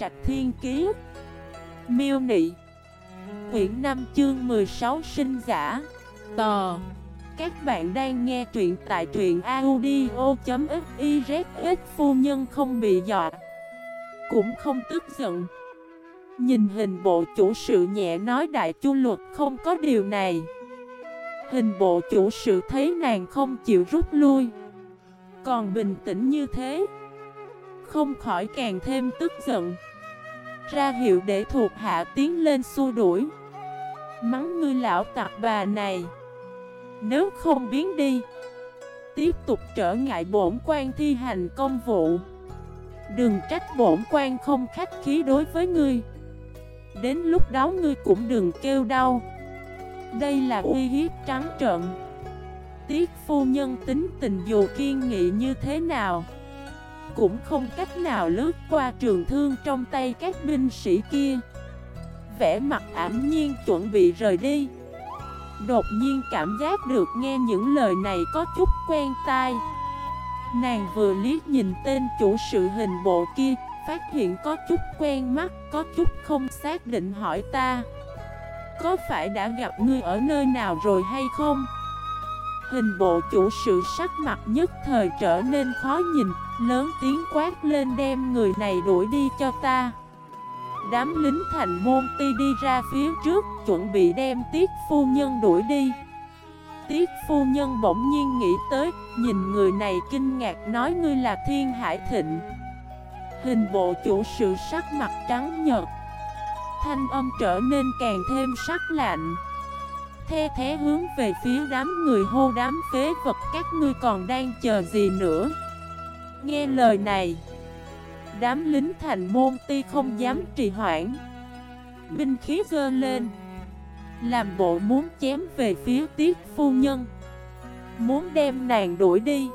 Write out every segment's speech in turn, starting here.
Trạch Thiên Kiế Miêu Nị. Quyển 5 chương 16 sinh giả. Tò. Các bạn đang nghe truyện tại truyện audio.xyz Phu nhân không bị dọa. Cũng không tức giận. Nhìn hình bộ chủ sự nhẹ nói đại chu luật không có điều này. Hình bộ chủ sự thấy nàng không chịu rút lui. Còn bình tĩnh như thế. Không khỏi càng thêm tức giận. Ra hiệu để thuộc hạ tiến lên xua đuổi. Mắng ngươi lão tặc bà này. Nếu không biến đi, Tiếp tục trở ngại bổn quan thi hành công vụ. Đừng trách bổn quan không khách khí đối với ngươi. Đến lúc đó ngươi cũng đừng kêu đau. Đây là uy hiếp trắng trợn. Tiết phu nhân tính tình dù kiên nghị như thế nào? Cũng không cách nào lướt qua trường thương trong tay các binh sĩ kia. Vẽ mặt ảm nhiên chuẩn bị rời đi. Đột nhiên cảm giác được nghe những lời này có chút quen tai. Nàng vừa liếc nhìn tên chủ sự hình bộ kia Phát hiện có chút quen mắt, có chút không xác định hỏi ta Có phải đã gặp ngươi ở nơi nào rồi hay không? Hình bộ chủ sự sắc mặt nhất thời trở nên khó nhìn. Lớn tiếng quát lên đem người này đuổi đi cho ta. Đám lính thành môn ti đi ra phía trước, Chuẩn bị đem tiết phu nhân đuổi đi. Tiết phu nhân bỗng nhiên nghĩ tới, Nhìn người này kinh ngạc nói ngươi là thiên hải thịnh. Hình bộ chủ sự sắc mặt trắng nhợt. Thanh âm trở nên càng thêm sắc lạnh. The thế hướng về phía đám người hô đám phế vật Các ngươi còn đang chờ gì nữa? Nghe lời này, Đám lính thành môn ti không dám trì hoãn, Binh khí gơ lên, Làm bộ muốn chém về phía tiết phu nhân, Muốn đem nàng đuổi đi.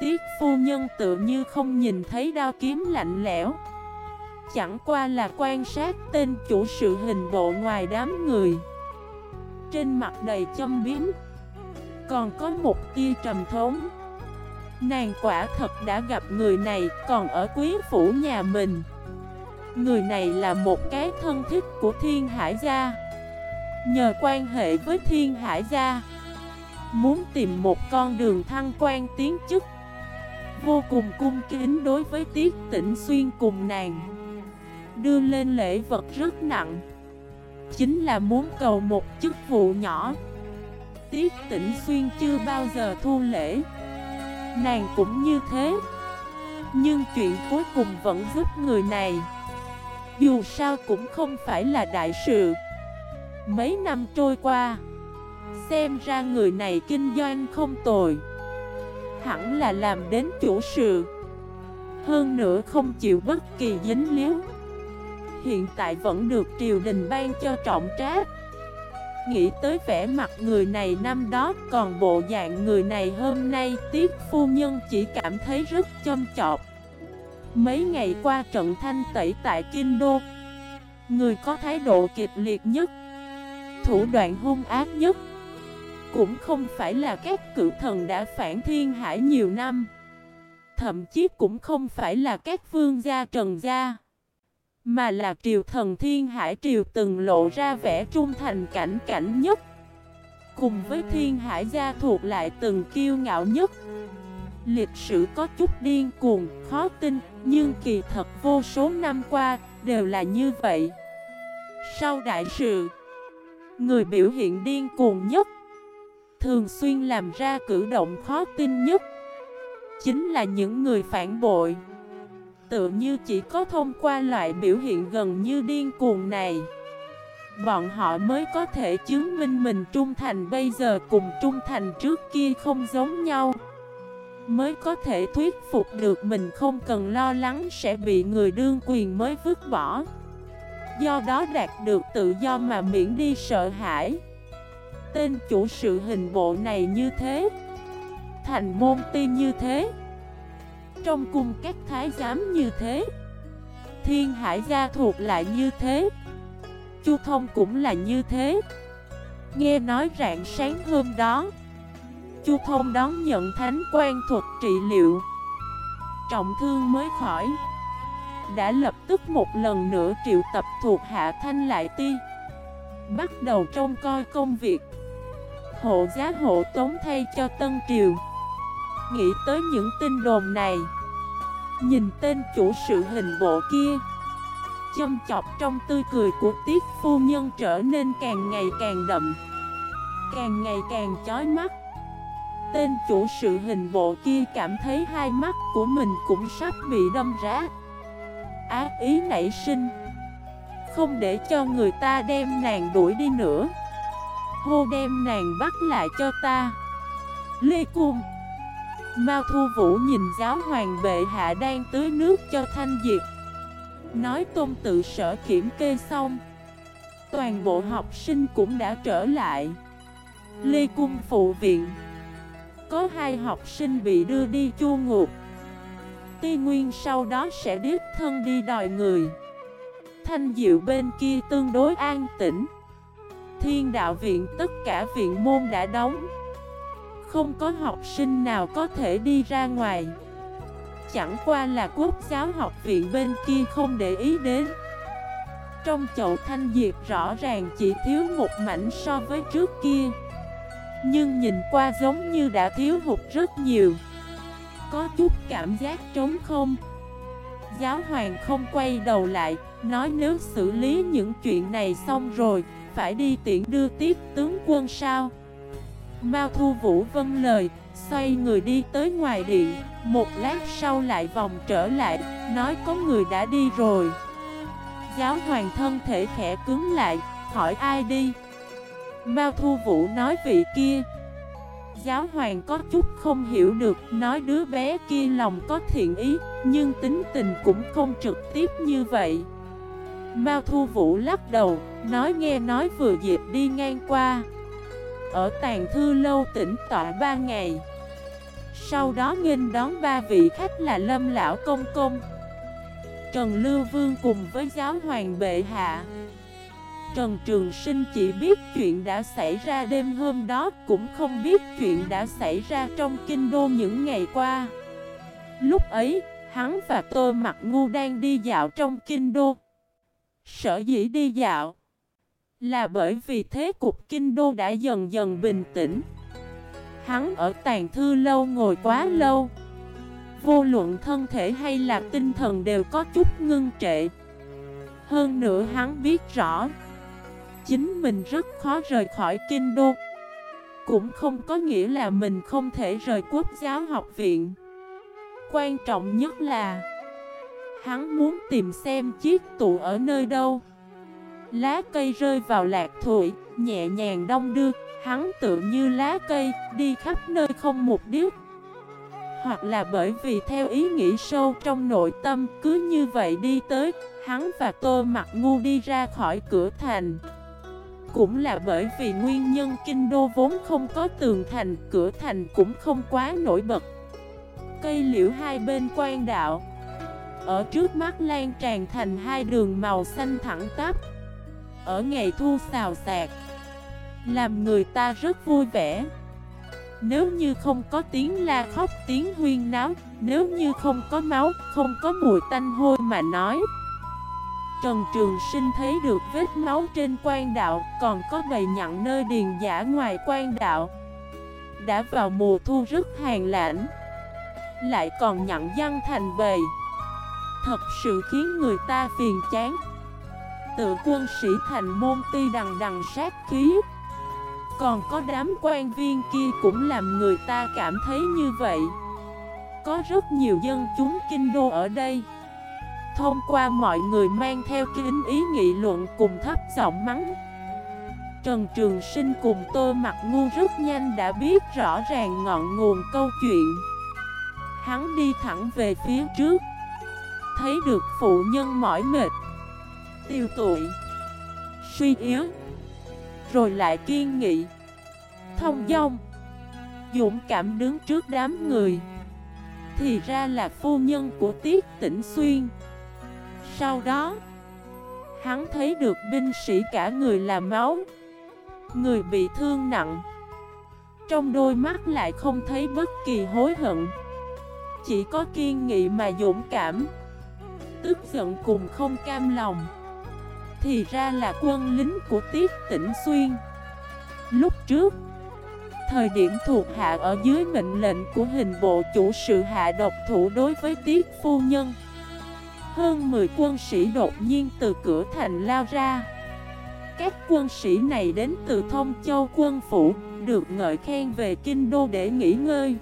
Tiết phu nhân tự như không nhìn thấy đao kiếm lạnh lẽo, Chẳng qua là quan sát tên chủ sự hình bộ ngoài đám người. Trên mặt đầy châm biếm, Còn có một tia trầm thống Nàng quả thật đã gặp người này, còn ở quý phủ nhà mình. Người này là một cái thân thích của thiên hải gia. Nhờ quan hệ với thiên hải gia, Muốn tìm một con đường thăng quan tiến chức. Vô cùng cung kính đối với Tiết Tĩnh Xuyên cùng nàng. Đưa lên lễ vật rất nặng. Chính là muốn cầu một chức vụ nhỏ. Tiết Tĩnh Xuyên chưa bao giờ thu lễ. Nàng cũng như thế. Nhưng chuyện cuối cùng vẫn giúp người này. Dù sao cũng không phải là đại sự. Mấy năm trôi qua, Xem ra người này kinh doanh không tồi. Hẳn là làm đến chủ sự. Hơn nữa không chịu bất kỳ dính líu. Hiện tại vẫn được triều đình ban cho trọng trách. Nghĩ tới vẻ mặt người này năm đó, Còn bộ dạng người này hôm nay, Tiết phu nhân chỉ cảm thấy rất châm chọc. Mấy ngày qua trận thanh tẩy tại Kinh Đô, Người có thái độ kịch liệt nhất, Thủ đoạn hung ác nhất, cũng không phải là các cự thần đã phản thiên hải nhiều năm, Thậm chí cũng không phải là các vương gia trần gia. Mà là triều thần thiên hải triều từng lộ ra vẻ trung thành cảnh cảnh nhất. Cùng với thiên hải gia thuộc lại từng kiêu ngạo nhất. Lịch sử có chút điên cuồng, khó tin Nhưng kỳ thật vô số năm qua đều là như vậy. Sau đại sự Người biểu hiện điên cuồng nhất Thường xuyên làm ra cử động khó tin nhất Chính là những người phản bội. Tự như chỉ có thông qua loại biểu hiện gần như điên cuồng này. Bọn họ mới có thể chứng minh mình trung thành bây giờ cùng trung thành trước kia không giống nhau. Mới có thể thuyết phục được mình không cần lo lắng sẽ bị người đương quyền mới vứt bỏ. Do đó đạt được tự do mà miễn đi sợ hãi. Tên chủ sự hình bộ này như thế. Thành môn ti như thế trong cung các thái giám như thế. Thiên hải gia thuộc lại như thế. Chu thông cũng là như thế. Nghe nói rạng sáng hôm đó, Chu thông đón nhận thánh quan thuật trị liệu. Trọng thương mới khỏi, đã lập tức một lần nữa triệu tập thuộc hạ thanh lại ti, Bắt đầu trông coi công việc. Hộ giá hộ tống thay cho Tân Triều. Nghĩ tới những tin đồn này. Nhìn tên chủ sự hình bộ kia. Châm chọc trong tươi cười của tiết phu nhân trở nên càng ngày càng đậm. Càng ngày càng chói mắt. Tên chủ sự hình bộ kia cảm thấy hai mắt của mình cũng sắp bị đâm rá. Ác ý nảy sinh. Không để cho người ta đem nàng đuổi đi nữa. Hô đem nàng bắt lại cho ta. Lê Cung Mao Thu Vũ nhìn giáo hoàng bệ hạ đang tưới nước cho thanh diệt. Nói tôn tự sở kiểm kê xong, Toàn bộ học sinh cũng đã trở lại. Lê Cung phụ viện. Có hai học sinh bị đưa đi chu ngục. Ti Nguyên sau đó sẽ đích thân đi đòi người. Thanh diệu bên kia tương đối an tĩnh. Thiên đạo viện tất cả viện môn đã đóng. Không có học sinh nào có thể đi ra ngoài. Chẳng qua là quốc giáo học viện bên kia không để ý đến. Trong chậu thanh diệt rõ ràng chỉ thiếu một mảnh so với trước kia. Nhưng nhìn qua giống như đã thiếu hụt rất nhiều. Có chút cảm giác trống không? Giáo hoàng không quay đầu lại, Nói nếu xử lý những chuyện này xong rồi, Phải đi tiện đưa tiếp tướng quân sao? Mao Thu Vũ vâng lời, Xoay người đi tới ngoài điện. Một lát sau lại vòng trở lại, Nói có người đã đi rồi. Giáo hoàng thân thể khẽ cứng lại, Hỏi ai đi? Mao Thu Vũ nói vị kia. Giáo hoàng có chút không hiểu được, Nói đứa bé kia lòng có thiện ý, Nhưng tính tình cũng không trực tiếp như vậy. Mao Thu Vũ lắc đầu, Nói nghe nói vừa dịp đi ngang qua. Ở tàn thư lâu tỉnh tọa ba ngày. Sau đó nghênh đón ba vị khách là Lâm Lão Công Công Trần Lưu Vương cùng với giáo hoàng bệ hạ. Trần Trường Sinh chỉ biết chuyện đã xảy ra đêm hôm đó Cũng không biết chuyện đã xảy ra trong kinh đô những ngày qua. Lúc ấy, hắn và tôi mặc ngu đang đi dạo trong kinh đô. Sở dĩ đi dạo là bởi vì thế cục kinh đô đã dần dần bình tĩnh. Hắn ở tàn thư lâu ngồi quá lâu. Vô luận thân thể hay là tinh thần đều có chút ngưng trệ. Hơn nữa hắn biết rõ, Chính mình rất khó rời khỏi kinh đô. Cũng không có nghĩa là mình không thể rời quốc giáo học viện. Quan trọng nhất là, Hắn muốn tìm xem chiếc tụ ở nơi đâu. Lá cây rơi vào lạc thủy Nhẹ nhàng đông đưa. Hắn tự như lá cây, đi khắp nơi không mục đích Hoặc là bởi vì theo ý nghĩ sâu trong nội tâm Cứ như vậy đi tới Hắn và tôi mặc ngu đi ra khỏi cửa thành. Cũng là bởi vì nguyên nhân kinh đô vốn không có tường thành Cửa thành cũng không quá nổi bật. Cây liễu hai bên quan đạo. Ở trước mắt lan tràn thành hai đường màu xanh thẳng tắp. Ở ngày thu xào xạc. Làm người ta rất vui vẻ. Nếu như không có tiếng la khóc, tiếng huyên náo, Nếu như không có máu, Không có mùi tanh hôi mà nói. Trần Trường Sinh thấy được vết máu trên quan đạo, Còn có bầy nhặn nơi điền giả ngoài quan đạo. Đã vào mùa thu rất hàng lãnh, Lại còn nhặn văn thành bầy. Thật sự khiến người ta phiền chán. Tự quân sĩ thành môn ti đằng đằng sát khí. Còn có đám quan viên kia cũng làm người ta cảm thấy như vậy. Có rất nhiều dân chúng kinh đô ở đây. Thông qua mọi người mang theo kính ý nghị luận cùng thấp giọng mắng. Trần Trường Sinh cùng Tô Mặt Ngu rất nhanh đã biết rõ ràng ngọn nguồn câu chuyện. Hắn đi thẳng về phía trước. Thấy được phụ nhân mỏi mệt Tiêu tụi. Suy yếu, rồi lại kiên nghị. Thông dong, Dũng cảm đứng trước đám người. Thì ra là phu nhân của Tiết Tĩnh Xuyên. Sau đó, Hắn thấy được binh sĩ cả người là máu. Người bị thương nặng. Trong đôi mắt lại không thấy bất kỳ hối hận. Chỉ có kiên nghị mà dũng cảm. Tức giận cùng không cam lòng. Thì ra là quân lính của Tiết Tĩnh Xuyên. Lúc trước, Thời điểm thuộc hạ ở dưới mệnh lệnh của hình bộ chủ sự hạ độc thủ đối với Tiết Phu Nhân, Hơn 10 quân sĩ đột nhiên từ cửa thành lao ra. Các quân sĩ này đến từ Thông Châu quân phủ, Được ngợi khen về kinh đô để nghỉ ngơi.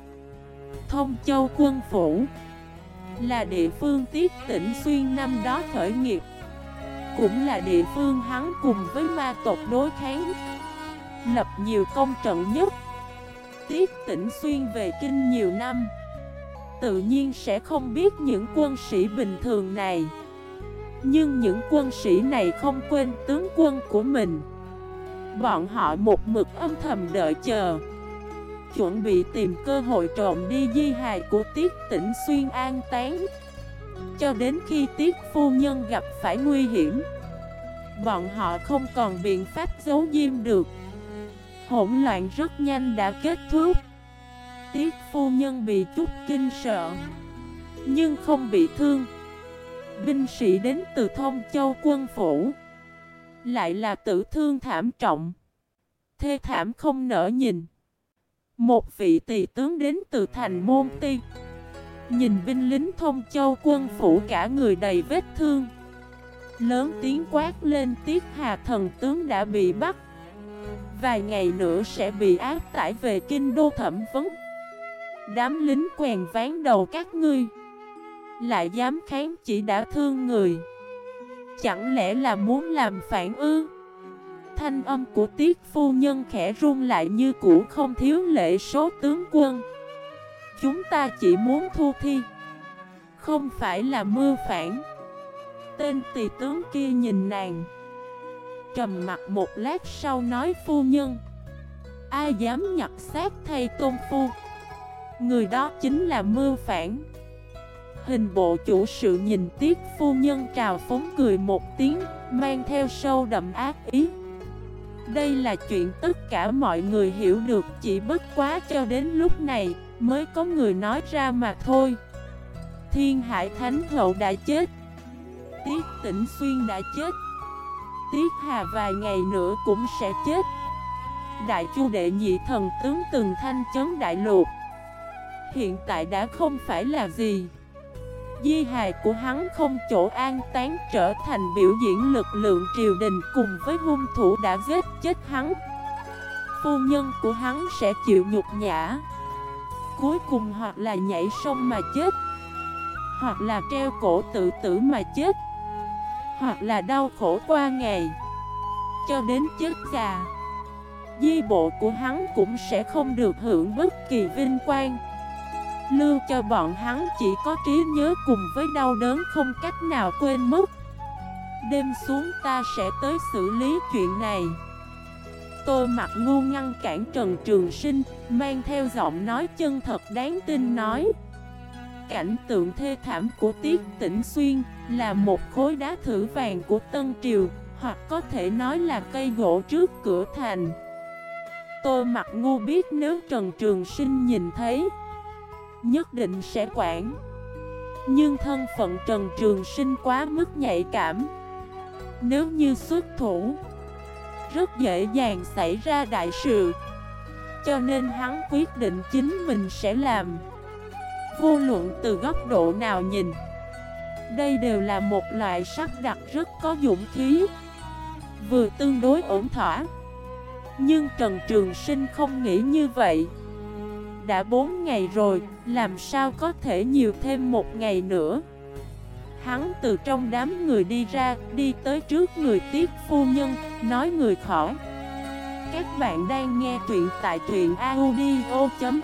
Thông Châu quân phủ Là địa phương tiết Tĩnh xuyên năm đó khởi nghiệp. Cũng là địa phương hắn cùng với ma tộc đối kháng. Lập nhiều công trận nhất. Tiết tỉnh xuyên về kinh nhiều năm. Tự nhiên sẽ không biết những quân sĩ bình thường này. Nhưng những quân sĩ này không quên tướng quân của mình. Bọn họ một mực âm thầm đợi chờ. Chuẩn bị tìm cơ hội trộm đi di hài của Tiết Tĩnh Xuyên an tán cho đến khi Tiết Phu Nhân gặp phải nguy hiểm, Bọn họ không còn biện pháp giấu diêm được. Hỗn loạn rất nhanh đã kết thúc. Tiết Phu Nhân bị chút kinh sợ, Nhưng không bị thương. Binh sĩ đến từ Thông Châu quân phủ, Lại là tử thương thảm trọng. Thê thảm không nở nhìn. Một vị tỳ tướng đến từ thành môn ti. Nhìn binh lính thông châu, quân phủ cả người đầy vết thương. Lớn tiếng quát lên, tiết hà thần tướng đã bị bắt. Vài ngày nữa sẽ bị áp tải về kinh đô thẩm vấn. Đám lính quèn ván đầu các ngươi. Lại dám kháng chỉ đã thương người. Chẳng lẽ là muốn làm phản ư? Thanh âm của tiết phu nhân khẽ run lại như cũ, không thiếu lệ số tướng quân. Chúng ta chỉ muốn thu thi. Không phải là mưa phản. Tên tỳ tướng kia nhìn nàng. Trầm mặt một lát sau nói phu nhân. Ai dám nhặt xác thay tôn phu. Người đó chính là mưa phản. Hình bộ chủ sự nhìn tiết phu nhân trào phóng cười một tiếng, Mang theo sâu đậm ác ý. Đây là chuyện tất cả mọi người hiểu được, Chỉ bất quá cho đến lúc này Mới có người nói ra mà thôi. Thiên Hải Thánh Hậu đã chết. Tiết Tĩnh Xuyên đã chết. Tiết Hà vài ngày nữa cũng sẽ chết. Đại chu đệ nhị thần tướng từng thanh chấn đại lục. Hiện tại đã không phải là gì. Di hài của hắn không chỗ an tán trở thành biểu diễn lực lượng triều đình cùng với hung thủ đã giết chết hắn. Phu nhân của hắn sẽ chịu nhục nhã. Cuối cùng hoặc là nhảy sông mà chết. Hoặc là treo cổ tự tử mà chết. Hoặc là đau khổ qua ngày. Cho đến chết già. Di bộ của hắn cũng sẽ không được hưởng bất kỳ vinh quang. Lưu cho bọn hắn chỉ có trí nhớ cùng với đau đớn không cách nào quên mất. Đêm xuống ta sẽ tới xử lý chuyện này. Tôi mặt ngu ngăn cản Trần Trường Sinh, Mang theo giọng nói chân thật đáng tin nói. Cảnh tượng thê thảm của Tiết Tĩnh Xuyên Là một khối đá thử vàng của Tân Triều, Hoặc có thể nói là cây gỗ trước cửa thành. Tôi mặt ngu biết nếu Trần Trường Sinh nhìn thấy, Nhất định sẽ quản. Nhưng thân phận Trần Trường Sinh quá mức nhạy cảm. Nếu như xuất thủ rất dễ dàng xảy ra đại sự. Cho nên hắn quyết định chính mình sẽ làm. Vô luận từ góc độ nào nhìn Đây đều là một loại sắc đặc rất có dũng khí Vừa tương đối ổn thỏa. Nhưng Trần Trường Sinh không nghĩ như vậy. Đã 4 ngày rồi, làm sao có thể nhiều thêm một ngày nữa? Hắn từ trong đám người đi ra, đi tới trước người tiếp phu nhân, nói người khỏi. Các bạn đang nghe truyện tại truyện audio.fif